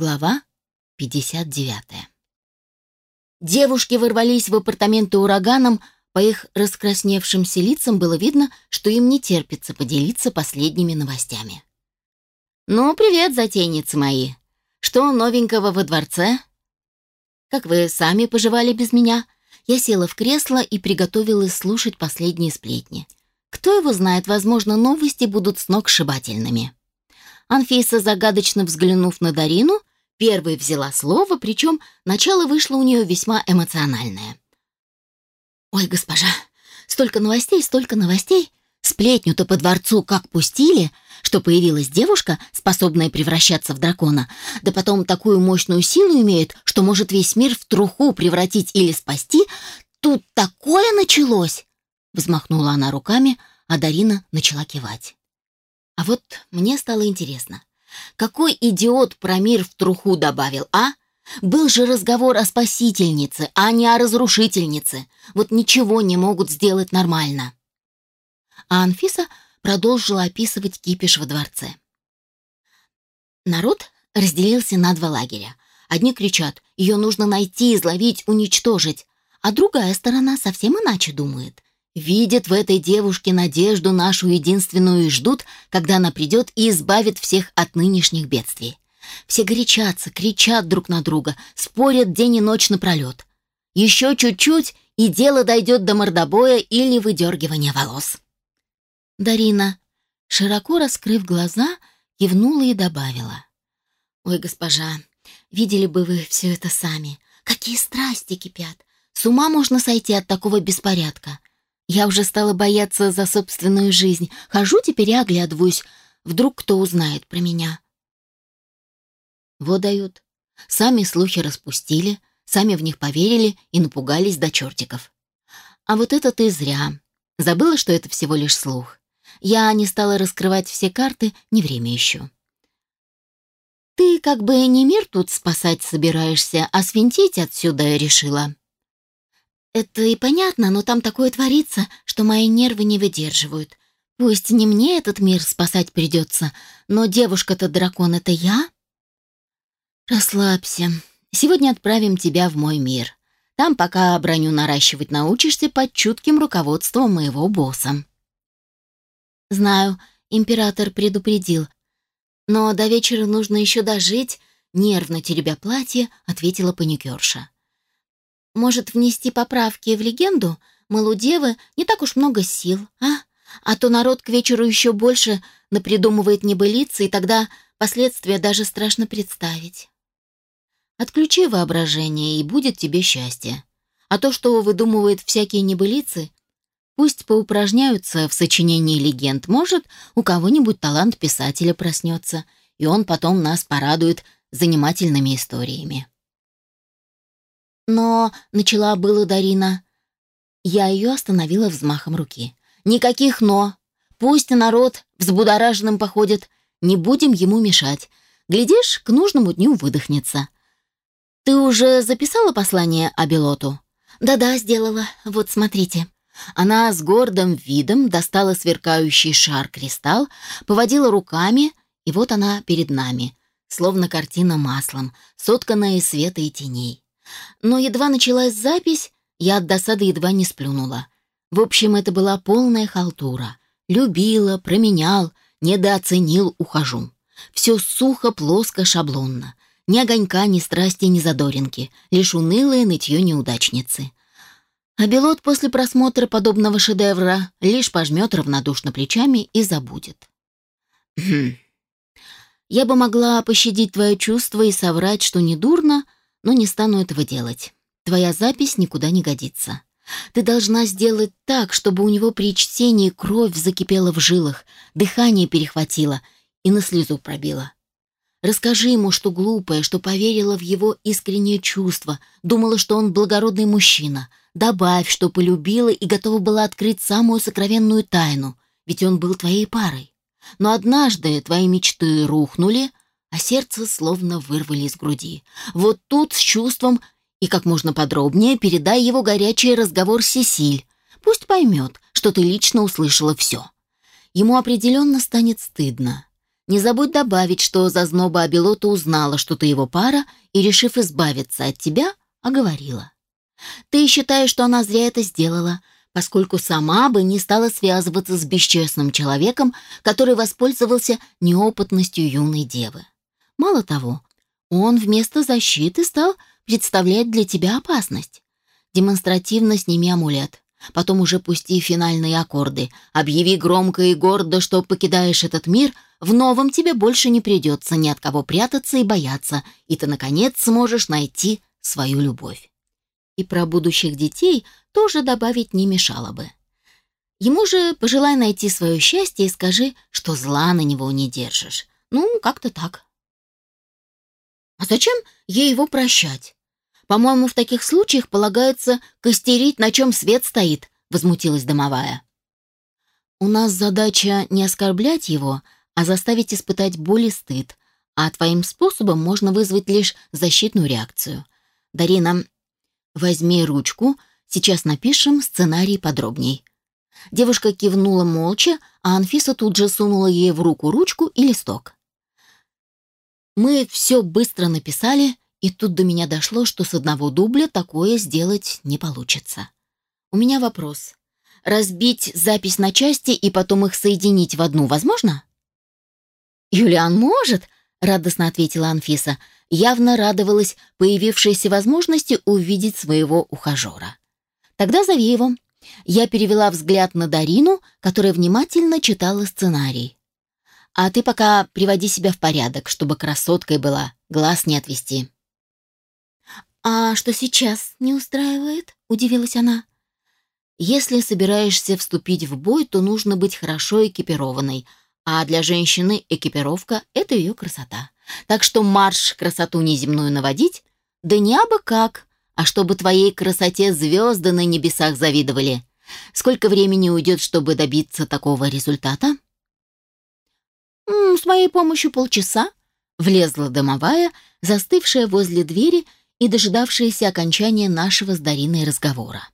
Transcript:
Глава 59. Девушки ворвались в апартаменты ураганом, по их раскрасневшимся лицам было видно, что им не терпится поделиться последними новостями. «Ну, привет, затейницы мои! Что новенького во дворце?» «Как вы сами поживали без меня?» Я села в кресло и приготовилась слушать последние сплетни. Кто его знает, возможно, новости будут сногсшибательными. Анфиса, загадочно взглянув на Дарину, первой взяла слово, причем начало вышло у нее весьма эмоциональное. «Ой, госпожа, столько новостей, столько новостей. Сплетню-то по дворцу как пустили, что появилась девушка, способная превращаться в дракона, да потом такую мощную силу имеет, что может весь мир в труху превратить или спасти. Тут такое началось!» Взмахнула она руками, а Дарина начала кивать. А вот мне стало интересно, какой идиот про мир в труху добавил, а? Был же разговор о спасительнице, а не о разрушительнице. Вот ничего не могут сделать нормально. А Анфиса продолжила описывать кипиш во дворце. Народ разделился на два лагеря. Одни кричат, ее нужно найти, изловить, уничтожить, а другая сторона совсем иначе думает. Видят в этой девушке надежду нашу единственную и ждут, когда она придет и избавит всех от нынешних бедствий. Все горячатся, кричат друг на друга, спорят день и ночь напролет. Еще чуть-чуть, и дело дойдет до мордобоя или выдергивания волос. Дарина, широко раскрыв глаза, кивнула и добавила. «Ой, госпожа, видели бы вы все это сами. Какие страсти кипят! С ума можно сойти от такого беспорядка. Я уже стала бояться за собственную жизнь. Хожу теперь и оглядываюсь. Вдруг кто узнает про меня. Вот дают. Сами слухи распустили, сами в них поверили и напугались до чертиков. А вот это ты зря. Забыла, что это всего лишь слух. Я не стала раскрывать все карты, не время еще. Ты как бы не мир тут спасать собираешься, а свинтить отсюда решила. Это и понятно, но там такое творится, что мои нервы не выдерживают. Пусть не мне этот мир спасать придется, но девушка-то дракон — это я. Расслабься. Сегодня отправим тебя в мой мир. Там пока броню наращивать научишься под чутким руководством моего босса. Знаю, император предупредил. Но до вечера нужно еще дожить, нервно теребя платье, ответила паникерша. Может, внести поправки в легенду? Мол, у девы не так уж много сил, а? А то народ к вечеру еще больше напридумывает небылицы, и тогда последствия даже страшно представить. Отключи воображение, и будет тебе счастье. А то, что выдумывают всякие небылицы, пусть поупражняются в сочинении легенд. Может, у кого-нибудь талант писателя проснется, и он потом нас порадует занимательными историями. Но начала было Дарина. Я ее остановила взмахом руки. Никаких «но». Пусть народ взбудораженным походит. Не будем ему мешать. Глядишь, к нужному дню выдохнется. Ты уже записала послание Абилоту? Да-да, сделала. Вот смотрите. Она с гордым видом достала сверкающий шар-кристалл, поводила руками, и вот она перед нами, словно картина маслом, сотканная из света и теней. Но едва началась запись, я от досады едва не сплюнула. В общем, это была полная халтура. Любила, променял, недооценил, ухожу. Все сухо, плоско, шаблонно. Ни огонька, ни страсти, ни задоринки. Лишь унылые нытье неудачницы. А Белот после просмотра подобного шедевра лишь пожмет равнодушно плечами и забудет. Хм. Я бы могла пощадить твое чувство и соврать, что не дурно, но не стану этого делать. Твоя запись никуда не годится. Ты должна сделать так, чтобы у него при чтении кровь закипела в жилах, дыхание перехватило и на слезу пробило. Расскажи ему, что глупая, что поверила в его искреннее чувство, думала, что он благородный мужчина. Добавь, что полюбила и готова была открыть самую сокровенную тайну, ведь он был твоей парой. Но однажды твои мечты рухнули, а сердце словно вырвали из груди. Вот тут с чувством и как можно подробнее передай его горячий разговор Сесиль. Пусть поймет, что ты лично услышала все. Ему определенно станет стыдно. Не забудь добавить, что зазноба Абелота узнала, что ты его пара, и, решив избавиться от тебя, оговорила. Ты считаешь, что она зря это сделала, поскольку сама бы не стала связываться с бесчестным человеком, который воспользовался неопытностью юной девы. Мало того, он вместо защиты стал представлять для тебя опасность. Демонстративно сними амулет. Потом уже пусти финальные аккорды. Объяви громко и гордо, что покидаешь этот мир. В новом тебе больше не придется ни от кого прятаться и бояться, и ты, наконец, сможешь найти свою любовь. И про будущих детей тоже добавить не мешало бы. Ему же пожелай найти свое счастье и скажи, что зла на него не держишь. Ну, как-то так. А зачем ей его прощать? По-моему, в таких случаях полагается костерить, на чем свет стоит, возмутилась домовая. У нас задача не оскорблять его, а заставить испытать боль и стыд, а твоим способом можно вызвать лишь защитную реакцию. Дарина, возьми ручку, сейчас напишем сценарий подробней. Девушка кивнула молча, а Анфиса тут же сунула ей в руку ручку и листок. Мы все быстро написали, и тут до меня дошло, что с одного дубля такое сделать не получится. У меня вопрос. Разбить запись на части и потом их соединить в одну возможно? «Юлиан может», — радостно ответила Анфиса. Явно радовалась появившейся возможности увидеть своего ухажера. «Тогда зови его». Я перевела взгляд на Дарину, которая внимательно читала сценарий. «А ты пока приводи себя в порядок, чтобы красоткой была, глаз не отвести». «А что сейчас не устраивает?» — удивилась она. «Если собираешься вступить в бой, то нужно быть хорошо экипированной, а для женщины экипировка — это ее красота. Так что марш красоту неземную наводить, да не абы как, а чтобы твоей красоте звезды на небесах завидовали. Сколько времени уйдет, чтобы добиться такого результата?» «С моей помощью полчаса», — влезла домовая, застывшая возле двери и дожидавшаяся окончания нашего с Дариной разговора.